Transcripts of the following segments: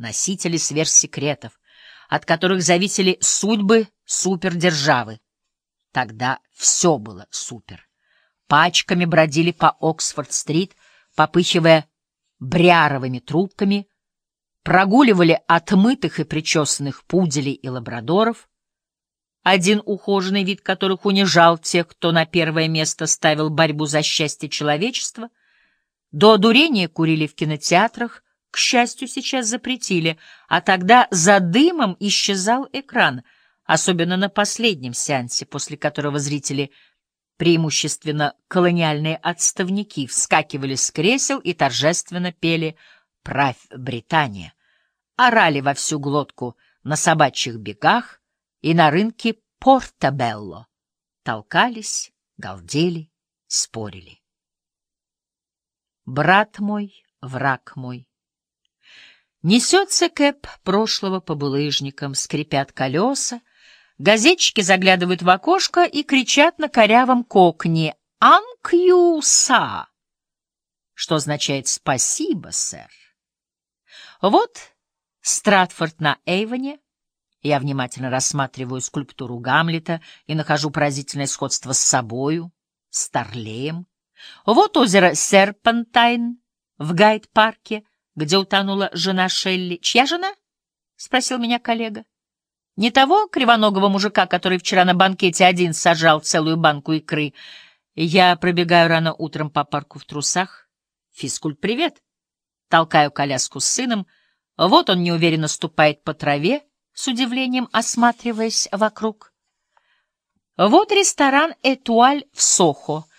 носители сверхсекретов, от которых зависели судьбы супердержавы. Тогда все было супер. Пачками бродили по Оксфорд-стрит, попыхивая бряровыми трубками, прогуливали отмытых и причесанных пуделей и лабрадоров, один ухоженный вид которых унижал тех, кто на первое место ставил борьбу за счастье человечества, до одурения курили в кинотеатрах, к счастью, сейчас запретили, а тогда за дымом исчезал экран, особенно на последнем сеансе, после которого зрители, преимущественно колониальные отставники, вскакивали с кресел и торжественно пели «Правь Британия», орали во всю глотку на собачьих бегах и на рынке Портабелло, толкались, галдели, спорили. Брат мой, враг мой, Несется Кэп прошлого по булыжникам, скрипят колеса, газетчики заглядывают в окошко и кричат на корявом кокне «Анкьюса», что означает «спасибо, сэр». Вот Стратфорд на Эйвоне. Я внимательно рассматриваю скульптуру Гамлета и нахожу поразительное сходство с собою, Старлеем. Вот озеро Серпентайн в Гайд-парке — где утонула жена Шелли. Чья жена? — спросил меня коллега. Не того кривоногого мужика, который вчера на банкете один сажал целую банку икры. Я пробегаю рано утром по парку в трусах. Физкульт, привет. Толкаю коляску с сыном. Вот он неуверенно ступает по траве, с удивлением осматриваясь вокруг. Вот ресторан «Этуаль» в Сохо —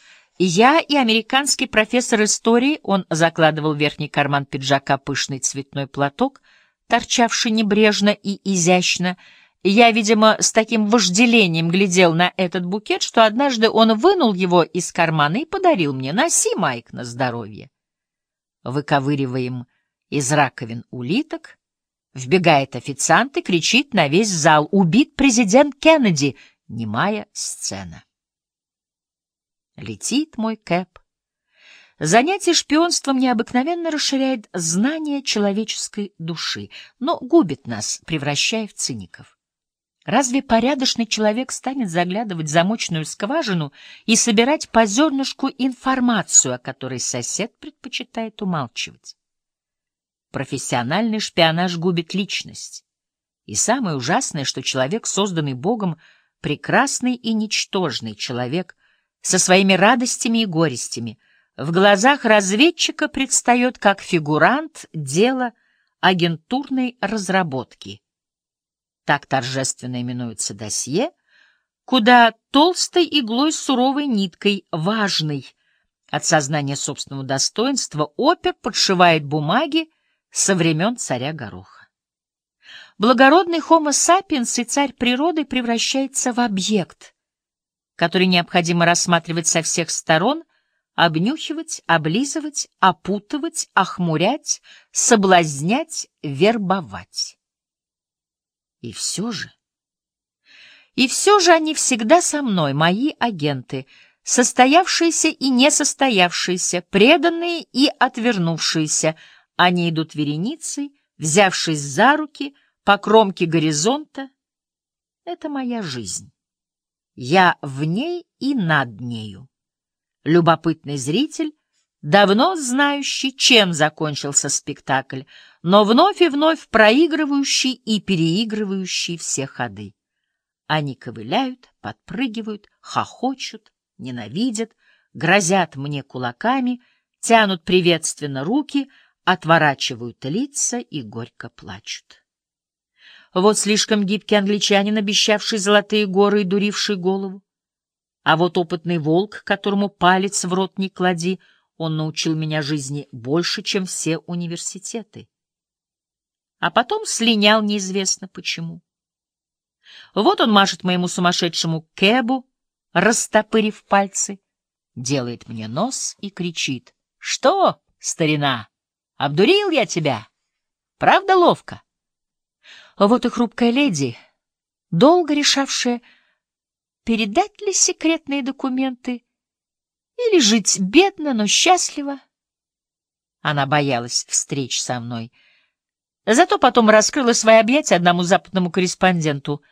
я и американский профессор истории, он закладывал в верхний карман пиджака пышный цветной платок, торчавший небрежно и изящно. Я, видимо, с таким вожделением глядел на этот букет, что однажды он вынул его из кармана и подарил мне. Носи, Майк, на здоровье. Выковыриваем из раковин улиток. Вбегает официант и кричит на весь зал «Убит президент Кеннеди!» Немая сцена. Летит мой Кэп. Занятие шпионством необыкновенно расширяет знание человеческой души, но губит нас, превращая в циников. Разве порядочный человек станет заглядывать в замочную скважину и собирать по зернышку информацию, о которой сосед предпочитает умалчивать? Профессиональный шпионаж губит личность. И самое ужасное, что человек, созданный Богом, прекрасный и ничтожный человек, со своими радостями и горестями, в глазах разведчика предстает как фигурант дела агентурной разработки. Так торжественно именуется досье, куда толстой иглой суровой ниткой, важной от сознания собственного достоинства, опер подшивает бумаги со времен царя Гороха. Благородный хомо сапиенс и царь природы превращается в объект — который необходимо рассматривать со всех сторон, обнюхивать, облизывать, опутывать, охмурять, соблазнять, вербовать. И все же... И все же они всегда со мной, мои агенты, состоявшиеся и несостоявшиеся, преданные и отвернувшиеся. Они идут вереницей, взявшись за руки, по кромке горизонта. Это моя жизнь. Я в ней и над нею. Любопытный зритель, давно знающий, чем закончился спектакль, но вновь и вновь проигрывающий и переигрывающий все ходы. Они ковыляют, подпрыгивают, хохочут, ненавидят, грозят мне кулаками, тянут приветственно руки, отворачивают лица и горько плачут. Вот слишком гибкий англичанин, обещавший золотые горы и дуривший голову. А вот опытный волк, которому палец в рот не клади, он научил меня жизни больше, чем все университеты. А потом слинял неизвестно почему. Вот он машет моему сумасшедшему кэбу, растопырив пальцы, делает мне нос и кричит. — Что, старина, обдурил я тебя? Правда ловко? Вот и хрупкая леди, долго решавшая, передать ли секретные документы или жить бедно, но счастливо. Она боялась встреч со мной. Зато потом раскрыла свои объятия одному западному корреспонденту.